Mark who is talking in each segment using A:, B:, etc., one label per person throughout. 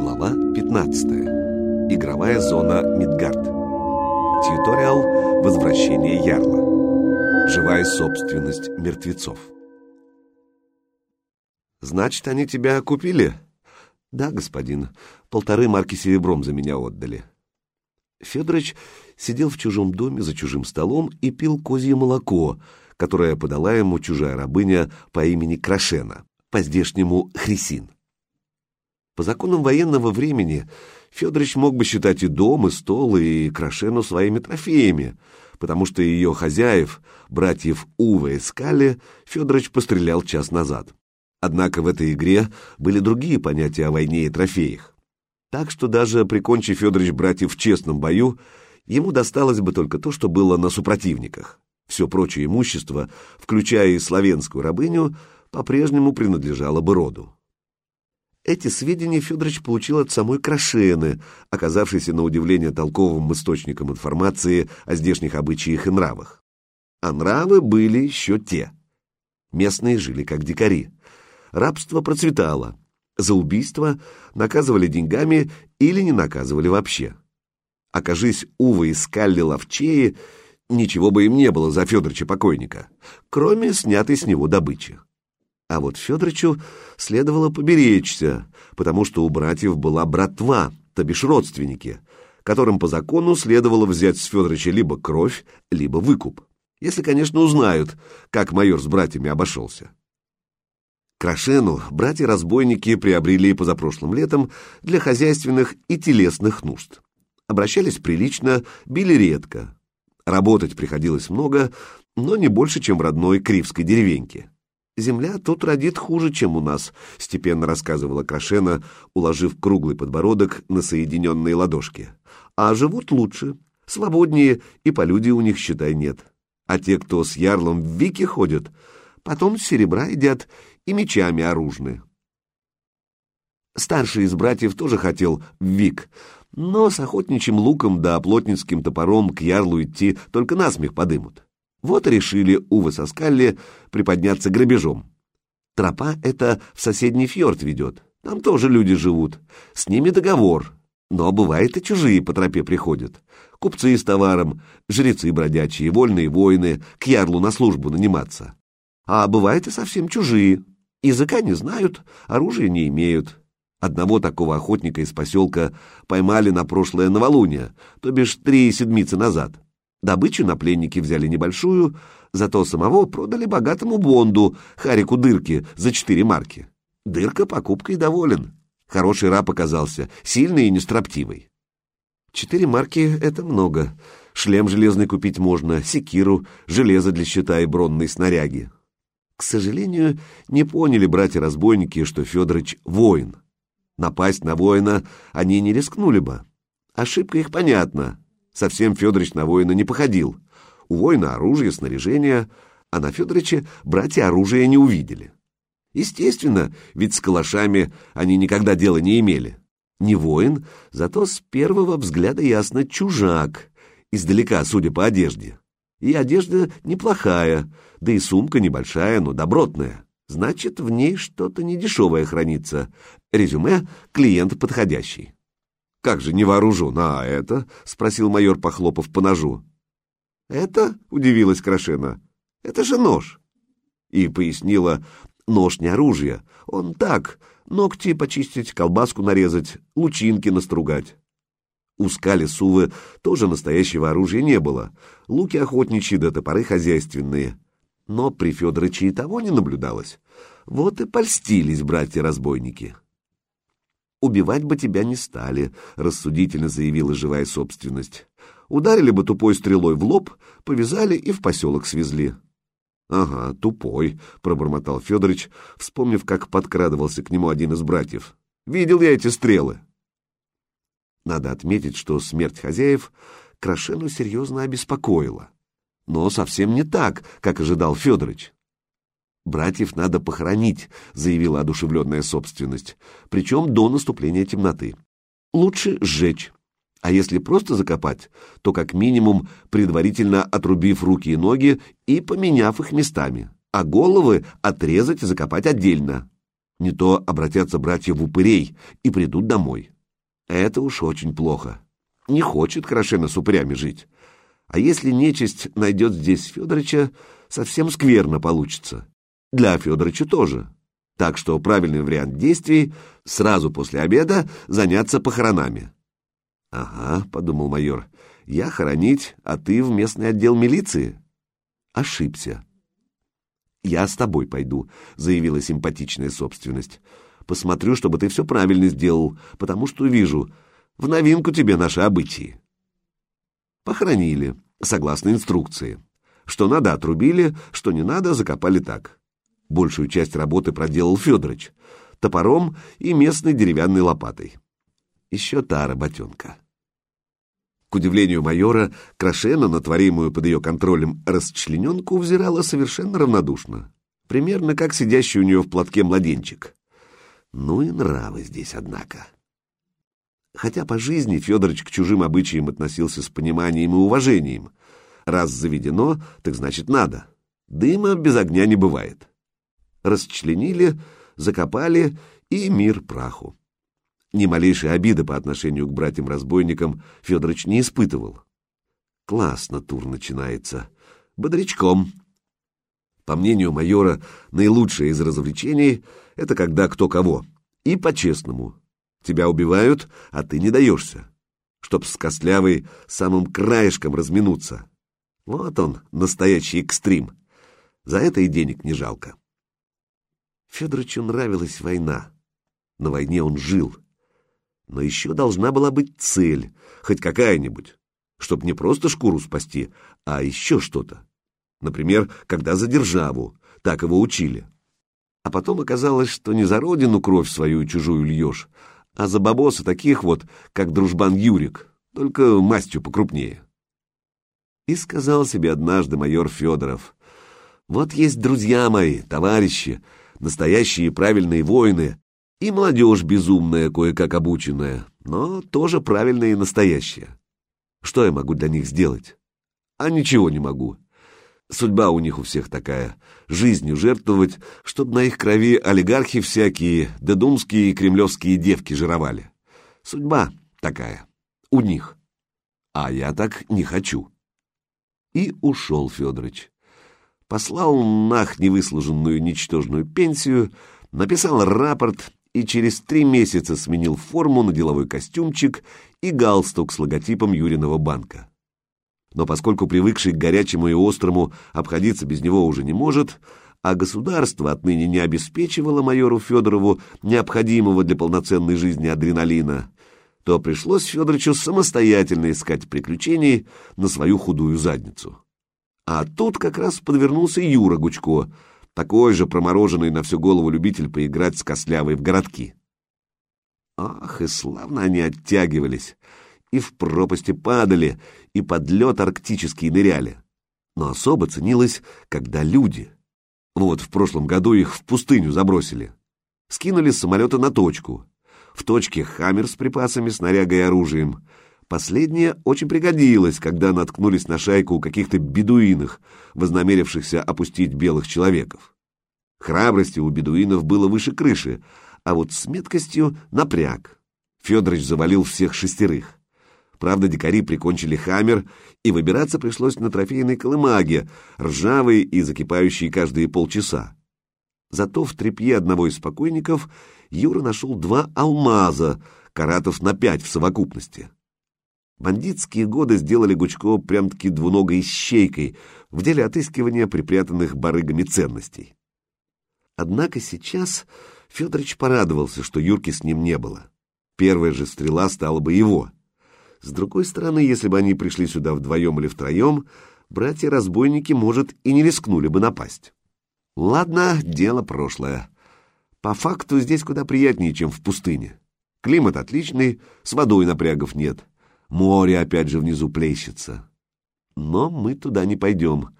A: Глава 15. Игровая зона Мидгард. Тьюториал «Возвращение Ярла». Живая собственность мертвецов. «Значит, они тебя купили?» «Да, господин. Полторы марки серебром за меня отдали». Федорович сидел в чужом доме за чужим столом и пил козье молоко, которое подала ему чужая рабыня по имени Крашена, по-здешнему Хрисин. По законам военного времени Федорович мог бы считать и дом, и стол, и Крашену своими трофеями, потому что ее хозяев, братьев Уве и Скалли, Федорович пострелял час назад. Однако в этой игре были другие понятия о войне и трофеях. Так что даже прикончив Федорович братьев в честном бою, ему досталось бы только то, что было на супротивниках. Все прочее имущество, включая и славянскую рабыню, по-прежнему принадлежало бы роду. Эти сведения Федорович получил от самой Крашены, оказавшейся на удивление толковым источником информации о здешних обычаях и нравах. А нравы были еще те. Местные жили как дикари. Рабство процветало. За убийство наказывали деньгами или не наказывали вообще. Окажись Ува и Скалли ловчеи, ничего бы им не было за Федоровича покойника, кроме снятой с него добычи. А вот Федорычу следовало поберечься, потому что у братьев была братва, то бишь родственники, которым по закону следовало взять с Федорыча либо кровь, либо выкуп. Если, конечно, узнают, как майор с братьями обошелся. Крашену братья-разбойники приобрели позапрошлым летом для хозяйственных и телесных нужд. Обращались прилично, били редко. Работать приходилось много, но не больше, чем в родной Кривской деревеньке. «Земля тут родит хуже, чем у нас», — степенно рассказывала Крашена, уложив круглый подбородок на соединенные ладошки. «А живут лучше, свободнее, и полюдия у них, считай, нет. А те, кто с ярлом в вики ходят, потом серебра едят и мечами оружны». Старший из братьев тоже хотел в вик, но с охотничьим луком да плотницким топором к ярлу идти только насмех подымут. Вот решили Увы со Скалли приподняться грабежом. Тропа эта в соседний фьорд ведет, там тоже люди живут, с ними договор. Но бывает и чужие по тропе приходят. Купцы с товаром, жрецы бродячие, вольные воины, к ярлу на службу наниматься. А бывает и совсем чужие. Языка не знают, оружия не имеют. Одного такого охотника из поселка поймали на прошлое новолуние, то бишь три седмицы назад. Добычу на пленники взяли небольшую, зато самого продали богатому Бонду, Харику Дырки, за четыре марки. Дырка покупкой доволен. Хороший раб оказался, сильный и нестроптивый. Четыре марки — это много. Шлем железный купить можно, секиру, железо для щита и бронные снаряги. К сожалению, не поняли братья-разбойники, что Федорович — воин. Напасть на воина они не рискнули бы. Ошибка их понятна. Совсем Федорович на воина не походил. У воина оружие, снаряжение, а на Федоровиче братья оружия не увидели. Естественно, ведь с калашами они никогда дела не имели. Не воин, зато с первого взгляда ясно чужак, издалека, судя по одежде. И одежда неплохая, да и сумка небольшая, но добротная. Значит, в ней что-то недешевое хранится. Резюме — клиент подходящий. «Как же не вооружен, а это?» — спросил майор, похлопав по ножу. «Это?» — удивилась Крашена. «Это же нож». И пояснила, нож не оружие, он так, ногти почистить, колбаску нарезать, лучинки настругать. У скали Сувы тоже настоящего оружия не было, луки охотничьи да топоры хозяйственные. Но при Федорыче и того не наблюдалось. Вот и польстились братья-разбойники. «Убивать бы тебя не стали», — рассудительно заявила живая собственность. «Ударили бы тупой стрелой в лоб, повязали и в поселок свезли». «Ага, тупой», — пробормотал Федорович, вспомнив, как подкрадывался к нему один из братьев. «Видел я эти стрелы». Надо отметить, что смерть хозяев Крашену серьезно обеспокоила. Но совсем не так, как ожидал Федорович. «Братьев надо похоронить», — заявила одушевленная собственность, причем до наступления темноты. «Лучше сжечь. А если просто закопать, то как минимум предварительно отрубив руки и ноги и поменяв их местами, а головы отрезать и закопать отдельно. Не то обратятся братья в упырей и придут домой. Это уж очень плохо. Не хочет Крашена с упырями жить. А если нечисть найдет здесь Федорыча, совсем скверно получится. Для Федорыча тоже. Так что правильный вариант действий — сразу после обеда заняться похоронами. «Ага», — подумал майор, — «я хоронить, а ты в местный отдел милиции?» Ошибся. «Я с тобой пойду», — заявила симпатичная собственность. «Посмотрю, чтобы ты все правильно сделал, потому что вижу, в новинку тебе наши обычаи». Похоронили, согласно инструкции. Что надо, отрубили, что не надо, закопали так. Большую часть работы проделал Федорович, топором и местной деревянной лопатой. Еще та работенка. К удивлению майора, Крашена на творимую под ее контролем расчлененку взирала совершенно равнодушно, примерно как сидящий у нее в платке младенчик. Ну и нравы здесь, однако. Хотя по жизни Федорович к чужим обычаям относился с пониманием и уважением. Раз заведено, так значит надо. Дыма без огня не бывает. Расчленили, закопали, и мир праху. Ни малейшей обиды по отношению к братьям-разбойникам Федорович не испытывал. Классно тур начинается. Бодрячком. По мнению майора, наилучшее из развлечений — это когда кто кого. И по-честному. Тебя убивают, а ты не даешься. Чтоб с костлявой самым краешком разминуться. Вот он, настоящий экстрим. За это и денег не жалко. Федоровичу нравилась война. На войне он жил. Но еще должна была быть цель, хоть какая-нибудь, чтоб не просто шкуру спасти, а еще что-то. Например, когда за державу, так его учили. А потом оказалось, что не за родину кровь свою чужую льешь, а за бабоса таких вот, как дружбан Юрик, только мастью покрупнее. И сказал себе однажды майор Федоров, «Вот есть друзья мои, товарищи, настоящие правильные воины, и молодежь безумная, кое-как обученная, но тоже правильная и настоящая. Что я могу для них сделать? А ничего не могу. Судьба у них у всех такая. Жизнью жертвовать, чтобы на их крови олигархи всякие, да думские и кремлевские девки жировали. Судьба такая. У них. А я так не хочу. И ушел Федорович. Послал нах невыслуженную ничтожную пенсию, написал рапорт и через три месяца сменил форму на деловой костюмчик и галстук с логотипом Юриного банка. Но поскольку привыкший к горячему и острому обходиться без него уже не может, а государство отныне не обеспечивало майору Федорову необходимого для полноценной жизни адреналина, то пришлось Федоровичу самостоятельно искать приключений на свою худую задницу. А тут как раз подвернулся Юра Гучко — такой же промороженный на всю голову любитель поиграть с кослявой в городки. Ах, и славно они оттягивались, и в пропасти падали, и под лед арктический ныряли. Но особо ценилось, когда люди. Вот в прошлом году их в пустыню забросили. Скинули с самолета на точку. В точке хаммер с припасами, снарягой и оружием. Последнее очень пригодилось, когда наткнулись на шайку у каких-то бедуинах, вознамерившихся опустить белых человеков. Храбрости у бедуинов было выше крыши, а вот с меткостью напряг. Федорович завалил всех шестерых. Правда, дикари прикончили хаммер, и выбираться пришлось на трофейной колымаге, ржавой и закипающей каждые полчаса. Зато в трепье одного из покойников Юра нашел два алмаза, каратов на пять в совокупности. Бандитские годы сделали Гучко прям-таки двуногой щейкой в деле отыскивания припрятанных барыгами ценностей. Однако сейчас Федорович порадовался, что Юрки с ним не было. Первая же стрела стала бы его. С другой стороны, если бы они пришли сюда вдвоем или втроем, братья-разбойники, может, и не рискнули бы напасть. Ладно, дело прошлое. По факту здесь куда приятнее, чем в пустыне. Климат отличный, с водой напрягов нет. Море опять же внизу плещется. Но мы туда не пойдем.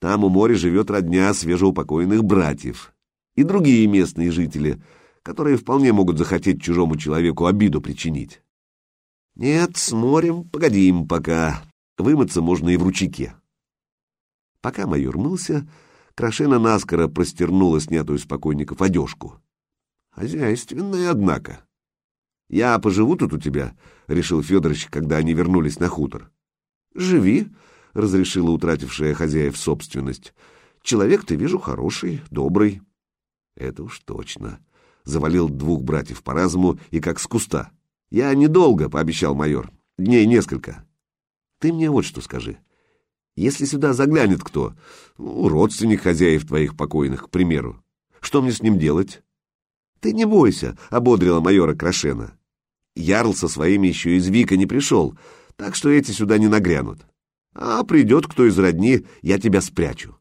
A: Там у моря живет родня свежеупокоенных братьев. И другие местные жители, которые вполне могут захотеть чужому человеку обиду причинить. Нет, с морем погодим пока. Вымыться можно и в ручейке. Пока майор мылся, Крашена наскоро простернула снятую с покойников одежку. Хозяйственная, однако. Я поживу тут у тебя, — решил Федорович, когда они вернулись на хутор. Живи, — разрешила утратившая хозяев собственность. Человек ты, вижу, хороший, добрый. Это уж точно. Завалил двух братьев по разуму и как с куста. Я недолго, — пообещал майор. Дней несколько. Ты мне вот что скажи. Если сюда заглянет кто, ну, родственник хозяев твоих покойных, к примеру, что мне с ним делать? Ты не бойся, — ободрила майора Крашена. Ярл со своими еще из Вика не пришел, так что эти сюда не нагрянут. А придет кто из родни, я тебя спрячу.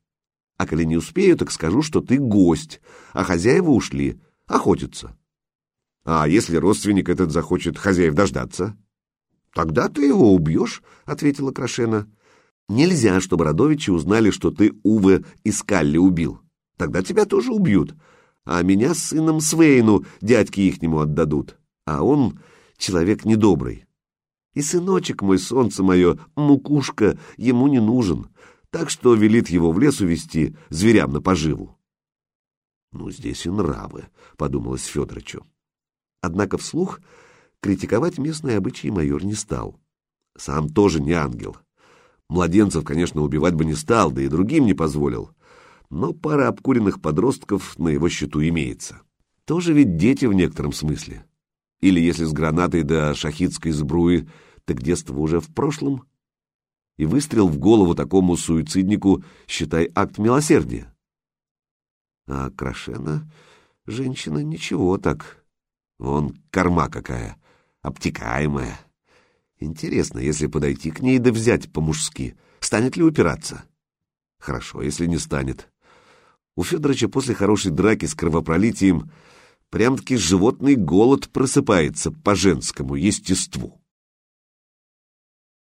A: А коли не успею, так скажу, что ты гость, а хозяева ушли, охотятся. А если родственник этот захочет хозяев дождаться? Тогда ты его убьешь, — ответила Крашена. Нельзя, чтобы родовичи узнали, что ты Уве и Скалли убил. Тогда тебя тоже убьют. А меня с сыном Свейну дядьке ихнему отдадут. А он человек недобрый. И сыночек мой, солнце мое, мукушка, ему не нужен, так что велит его в лес увести зверям на поживу. Ну, здесь и нравы, — подумалось Федорычу. Однако вслух критиковать местные обычаи майор не стал. Сам тоже не ангел. Младенцев, конечно, убивать бы не стал, да и другим не позволил. Но пара обкуренных подростков на его счету имеется. Тоже ведь дети в некотором смысле. Или если с гранатой до шахидской сбруи, так детство уже в прошлом. И выстрел в голову такому суициднику, считай, акт милосердия. А Крашена, женщина, ничего так. Вон корма какая, обтекаемая. Интересно, если подойти к ней да взять по-мужски, станет ли упираться? Хорошо, если не станет. У Федоровича после хорошей драки с кровопролитием прям-таки животный голод просыпается по женскому естеству.